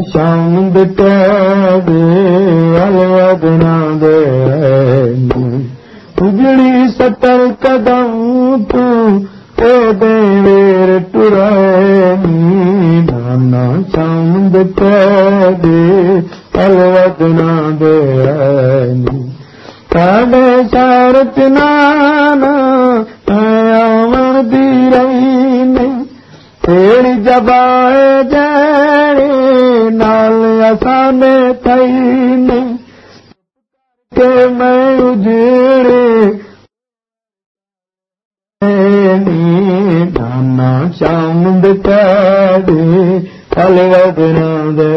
शाम दे अलवदना दे उजड़ी सतर कदम तूं ते वेर टुराए। नाना शाम दे अलवदना दे अहिड़ी जबाए जहिड़ी नाल असां थई के मैं उजड़े नाना शाम दे हल वधना दे